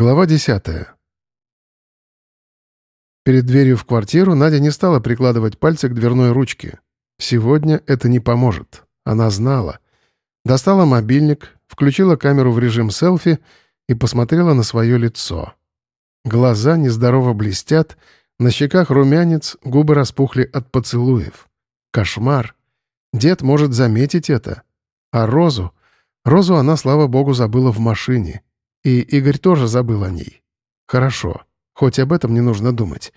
Глава десятая. Перед дверью в квартиру Надя не стала прикладывать пальцы к дверной ручке. Сегодня это не поможет. Она знала. Достала мобильник, включила камеру в режим селфи и посмотрела на свое лицо. Глаза нездорово блестят, на щеках румянец, губы распухли от поцелуев. Кошмар. Дед может заметить это. А Розу? Розу она, слава богу, забыла в машине. И Игорь тоже забыл о ней. Хорошо, хоть об этом не нужно думать.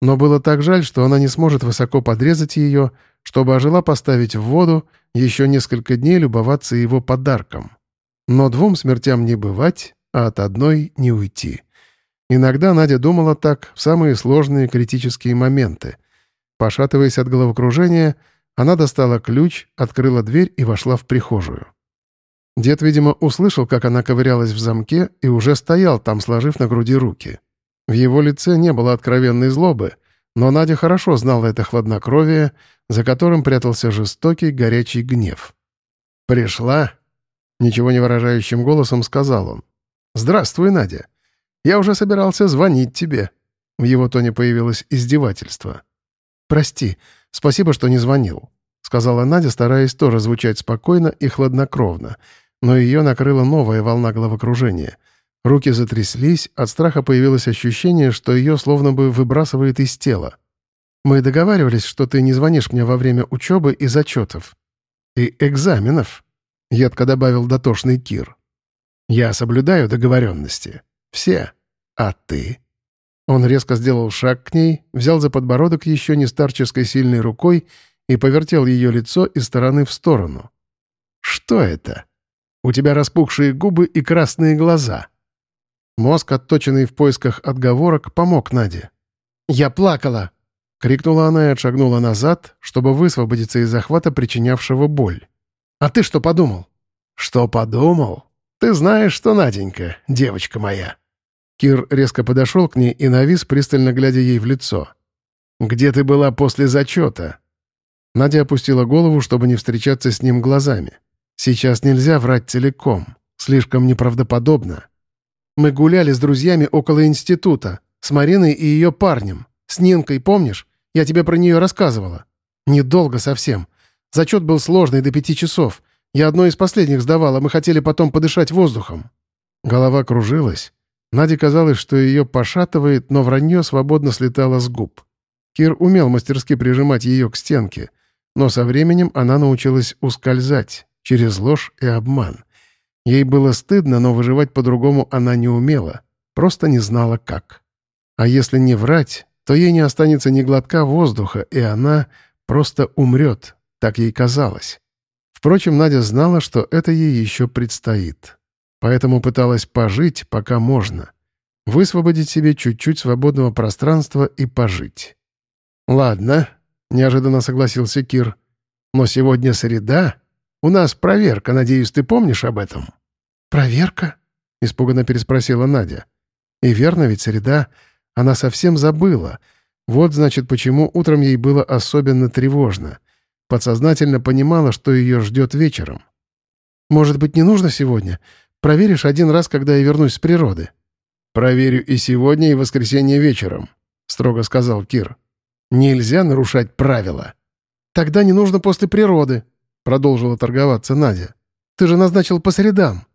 Но было так жаль, что она не сможет высоко подрезать ее, чтобы ожила поставить в воду, еще несколько дней любоваться его подарком. Но двум смертям не бывать, а от одной не уйти. Иногда Надя думала так в самые сложные критические моменты. Пошатываясь от головокружения, она достала ключ, открыла дверь и вошла в прихожую. Дед, видимо, услышал, как она ковырялась в замке и уже стоял там, сложив на груди руки. В его лице не было откровенной злобы, но Надя хорошо знала это хладнокровие, за которым прятался жестокий, горячий гнев. «Пришла?» — ничего не выражающим голосом сказал он. «Здравствуй, Надя. Я уже собирался звонить тебе». В его тоне появилось издевательство. «Прости, спасибо, что не звонил», — сказала Надя, стараясь тоже звучать спокойно и хладнокровно — но ее накрыла новая волна головокружения. Руки затряслись, от страха появилось ощущение, что ее словно бы выбрасывает из тела. «Мы договаривались, что ты не звонишь мне во время учебы и зачетов». «И экзаменов», — едко добавил дотошный Кир. «Я соблюдаю договоренности. Все. А ты?» Он резко сделал шаг к ней, взял за подбородок еще не старческой сильной рукой и повертел ее лицо из стороны в сторону. «Что это?» У тебя распухшие губы и красные глаза». Мозг, отточенный в поисках отговорок, помог Наде. «Я плакала!» — крикнула она и отшагнула назад, чтобы высвободиться из захвата, причинявшего боль. «А ты что подумал?» «Что подумал? Ты знаешь, что Наденька, девочка моя». Кир резко подошел к ней и навис, пристально глядя ей в лицо. «Где ты была после зачета?» Надя опустила голову, чтобы не встречаться с ним глазами. Сейчас нельзя врать целиком. Слишком неправдоподобно. Мы гуляли с друзьями около института, с Мариной и ее парнем. С Нинкой, помнишь? Я тебе про нее рассказывала. Недолго совсем. Зачет был сложный, до пяти часов. Я одно из последних сдавала, мы хотели потом подышать воздухом». Голова кружилась. Наде казалось, что ее пошатывает, но вранье свободно слетало с губ. Кир умел мастерски прижимать ее к стенке, но со временем она научилась ускользать, через ложь и обман. Ей было стыдно, но выживать по-другому она не умела, просто не знала как. А если не врать, то ей не останется ни глотка воздуха, и она просто умрет, так ей казалось. Впрочем, Надя знала, что это ей еще предстоит. Поэтому пыталась пожить, пока можно. Высвободить себе чуть-чуть свободного пространства и пожить. «Ладно», — неожиданно согласился Кир. «Но сегодня среда, у нас проверка, надеюсь, ты помнишь об этом?» «Проверка?» — испуганно переспросила Надя. «И верно, ведь среда. Она совсем забыла. Вот, значит, почему утром ей было особенно тревожно. Подсознательно понимала, что ее ждет вечером. «Может быть, не нужно сегодня? Проверишь один раз, когда я вернусь с природы». «Проверю и сегодня, и воскресенье вечером», — строго сказал Кир. «Нельзя нарушать правила». «Тогда не нужно после природы», — продолжила торговаться Надя. «Ты же назначил по средам».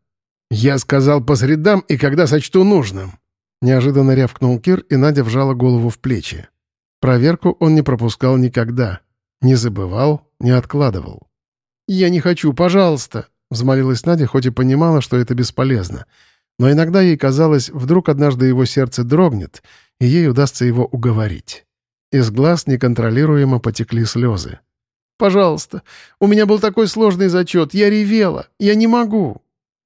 «Я сказал по средам и когда сочту нужным». Неожиданно рявкнул Кир, и Надя вжала голову в плечи. Проверку он не пропускал никогда. Не забывал, не откладывал. «Я не хочу, пожалуйста», — взмолилась Надя, хоть и понимала, что это бесполезно. Но иногда ей казалось, вдруг однажды его сердце дрогнет, и ей удастся его уговорить. Из глаз неконтролируемо потекли слезы. Пожалуйста. У меня был такой сложный зачет. Я ревела. Я не могу».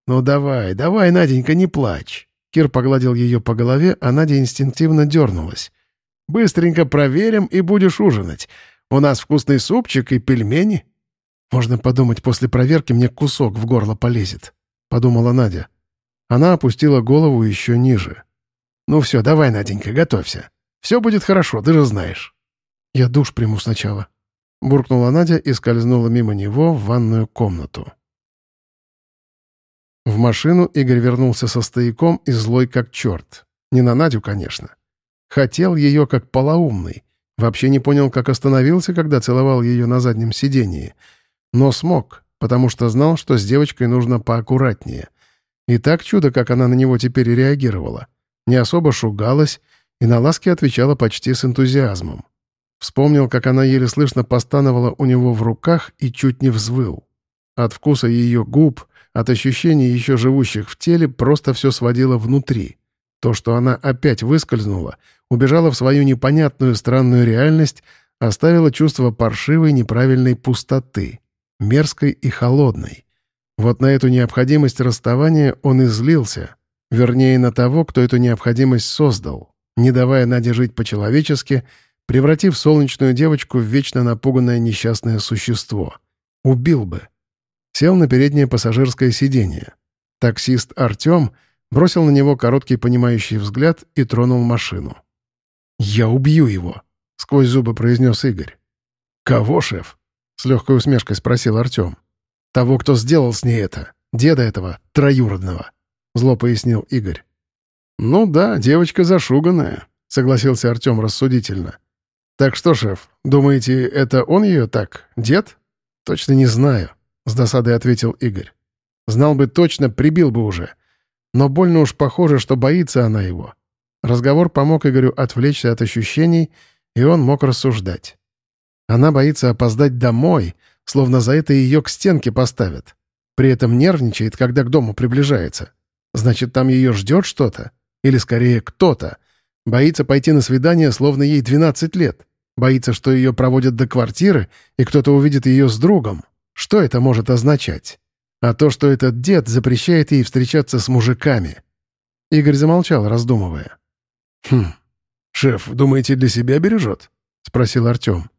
«Ну давай, давай, Наденька, не плачь». Кир погладил ее по голове, а Надя инстинктивно дернулась. «Быстренько проверим, и будешь ужинать. У нас вкусный супчик и пельмени». «Можно подумать, после проверки мне кусок в горло полезет», — подумала Надя. Она опустила голову еще ниже. «Ну все, давай, Наденька, готовься. Все будет хорошо, ты же знаешь». «Я душ приму сначала», Буркнула Надя и скользнула мимо него в ванную комнату. В машину Игорь вернулся со стояком и злой как черт. Не на Надю, конечно. Хотел ее как полоумный. Вообще не понял, как остановился, когда целовал ее на заднем сидении. Но смог, потому что знал, что с девочкой нужно поаккуратнее. И так чудо, как она на него теперь реагировала. Не особо шугалась и на ласки отвечала почти с энтузиазмом. Вспомнил, как она еле слышно постановала у него в руках и чуть не взвыл. От вкуса ее губ, от ощущений еще живущих в теле, просто все сводило внутри. То, что она опять выскользнула, убежала в свою непонятную странную реальность, оставило чувство паршивой неправильной пустоты, мерзкой и холодной. Вот на эту необходимость расставания он и злился, вернее, на того, кто эту необходимость создал, не давая Наде жить по-человечески, превратив солнечную девочку в вечно напуганное несчастное существо. Убил бы. Сел на переднее пассажирское сиденье. Таксист Артем бросил на него короткий понимающий взгляд и тронул машину. «Я убью его», — сквозь зубы произнес Игорь. «Кого, шеф?» — с легкой усмешкой спросил Артем. «Того, кто сделал с ней это. Деда этого, троюродного», — зло пояснил Игорь. «Ну да, девочка зашуганная», — согласился Артем рассудительно. «Так что, шеф, думаете, это он ее так, дед?» «Точно не знаю», — с досадой ответил Игорь. «Знал бы точно, прибил бы уже. Но больно уж похоже, что боится она его». Разговор помог Игорю отвлечься от ощущений, и он мог рассуждать. Она боится опоздать домой, словно за это ее к стенке поставят. При этом нервничает, когда к дому приближается. Значит, там ее ждет что-то? Или, скорее, кто-то? Боится пойти на свидание, словно ей 12 лет. Боится, что ее проводят до квартиры, и кто-то увидит ее с другом. Что это может означать? А то, что этот дед запрещает ей встречаться с мужиками. Игорь замолчал, раздумывая. «Хм. Шеф, думаете, для себя бережет?» — спросил Артем.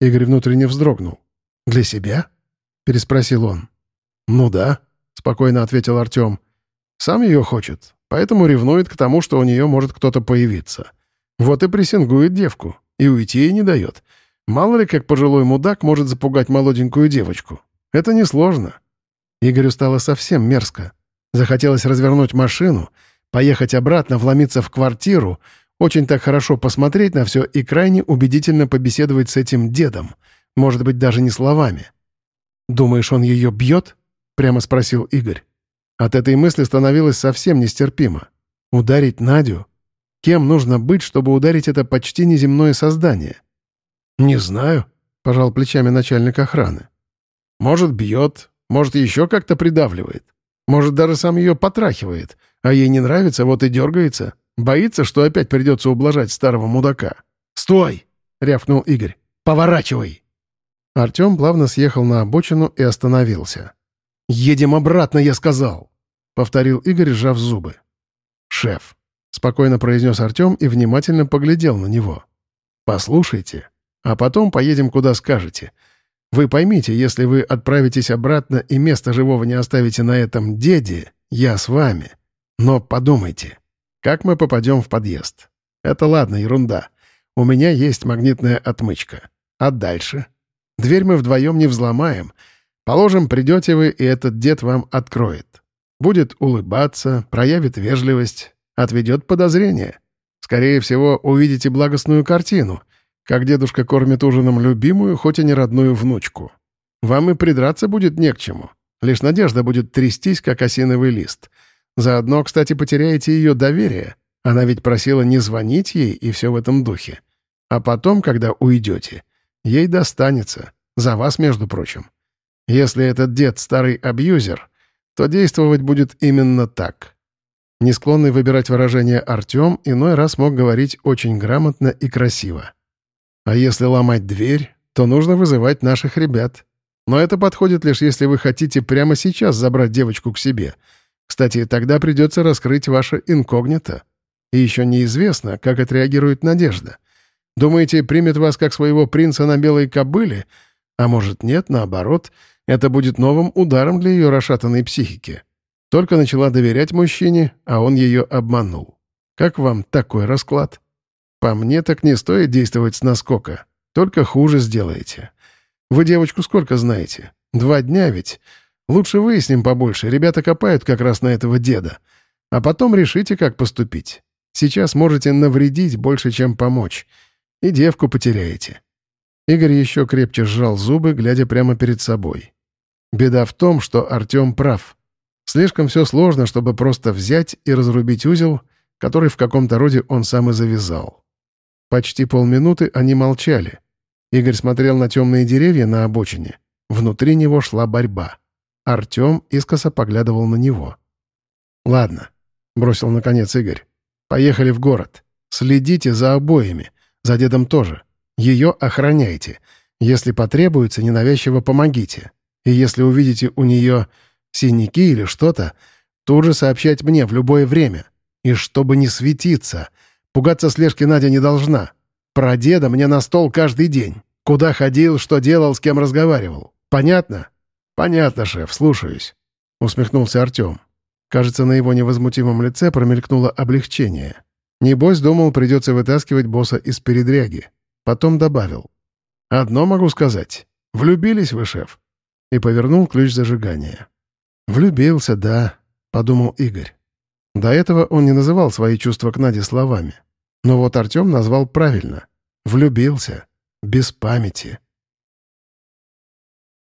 Игорь внутренне вздрогнул. «Для себя?» — переспросил он. «Ну да», — спокойно ответил Артем. «Сам ее хочет, поэтому ревнует к тому, что у нее может кто-то появиться. Вот и прессингует девку, и уйти ей не дает. Мало ли, как пожилой мудак может запугать молоденькую девочку. Это несложно». Игорю стало совсем мерзко. Захотелось развернуть машину, поехать обратно, вломиться в квартиру, очень так хорошо посмотреть на все и крайне убедительно побеседовать с этим дедом, может быть, даже не словами. «Думаешь, он ее бьет?» — прямо спросил Игорь. От этой мысли становилось совсем нестерпимо. Ударить Надю? Кем нужно быть, чтобы ударить это почти неземное создание? «Не знаю», — пожал плечами начальник охраны. «Может, бьет, может, еще как-то придавливает. Может, даже сам ее потрахивает, а ей не нравится, вот и дергается. Боится, что опять придется ублажать старого мудака. «Стой!» — рявкнул Игорь. «Поворачивай!» Артем плавно съехал на обочину и остановился. «Едем обратно, я сказал!» — повторил Игорь, сжав зубы. «Шеф», — спокойно произнес Артем и внимательно поглядел на него. «Послушайте, а потом поедем, куда скажете. Вы поймите, если вы отправитесь обратно и место живого не оставите на этом деде, я с вами. Но подумайте, как мы попадем в подъезд? Это ладно, ерунда. У меня есть магнитная отмычка. А дальше? Дверь мы вдвоем не взломаем. Положим, придете вы, и этот дед вам откроет. Будет улыбаться, проявит вежливость, отведет подозрение. Скорее всего, увидите благостную картину — как дедушка кормит ужином любимую, хоть и не родную внучку. Вам и придраться будет не к чему. Лишь надежда будет трястись, как осиновый лист. Заодно, кстати, потеряете ее доверие. Она ведь просила не звонить ей и все в этом духе. А потом, когда уйдете, ей достанется. За вас, между прочим. Если этот дед старый абьюзер, то действовать будет именно так. Не склонный выбирать выражение Артем иной раз мог говорить очень грамотно и красиво. А если ломать дверь, то нужно вызывать наших ребят. Но это подходит лишь если вы хотите прямо сейчас забрать девочку к себе. Кстати, тогда придется раскрыть ваше инкогнито. И еще неизвестно, как отреагирует Надежда. Думаете, примет вас как своего принца на белой кобыле? А может, нет, наоборот, это будет новым ударом для ее расшатанной психики. Только начала доверять мужчине, а он ее обманул. Как вам такой расклад? По мне так не стоит действовать с наскока. Только хуже сделаете. Вы девочку сколько знаете? Два дня ведь? Лучше выясним побольше, ребята копают как раз на этого деда. А потом решите, как поступить. Сейчас можете навредить больше, чем помочь. И девку потеряете». Игорь еще крепче сжал зубы, глядя прямо перед собой. Беда в том, что Артем прав. Слишком все сложно, чтобы просто взять и разрубить узел, который в каком-то роде он сам и завязал. Почти полминуты они молчали. Игорь смотрел на темные деревья на обочине. Внутри него шла борьба. Артем искоса поглядывал на него. «Ладно», — бросил наконец Игорь. «Поехали в город. Следите за обоими. За дедом тоже. Ее охраняйте. Если потребуется, ненавязчиво помогите. И если увидите у нее синяки или что-то, тут же сообщать мне в любое время. И чтобы не светиться. Пугаться слежки Надя не должна. Про деда мне на стол каждый день. Куда ходил, что делал, с кем разговаривал. Понятно? Понятно, шеф, слушаюсь. Усмехнулся Артем. Кажется, на его невозмутимом лице промелькнуло облегчение. Небось, думал, придется вытаскивать босса из передряги. Потом добавил. «Одно могу сказать. Влюбились вы, шеф?» И повернул ключ зажигания. «Влюбился, да», — подумал Игорь. До этого он не называл свои чувства к Наде словами. Но вот Артем назвал правильно. Влюбился. Без памяти.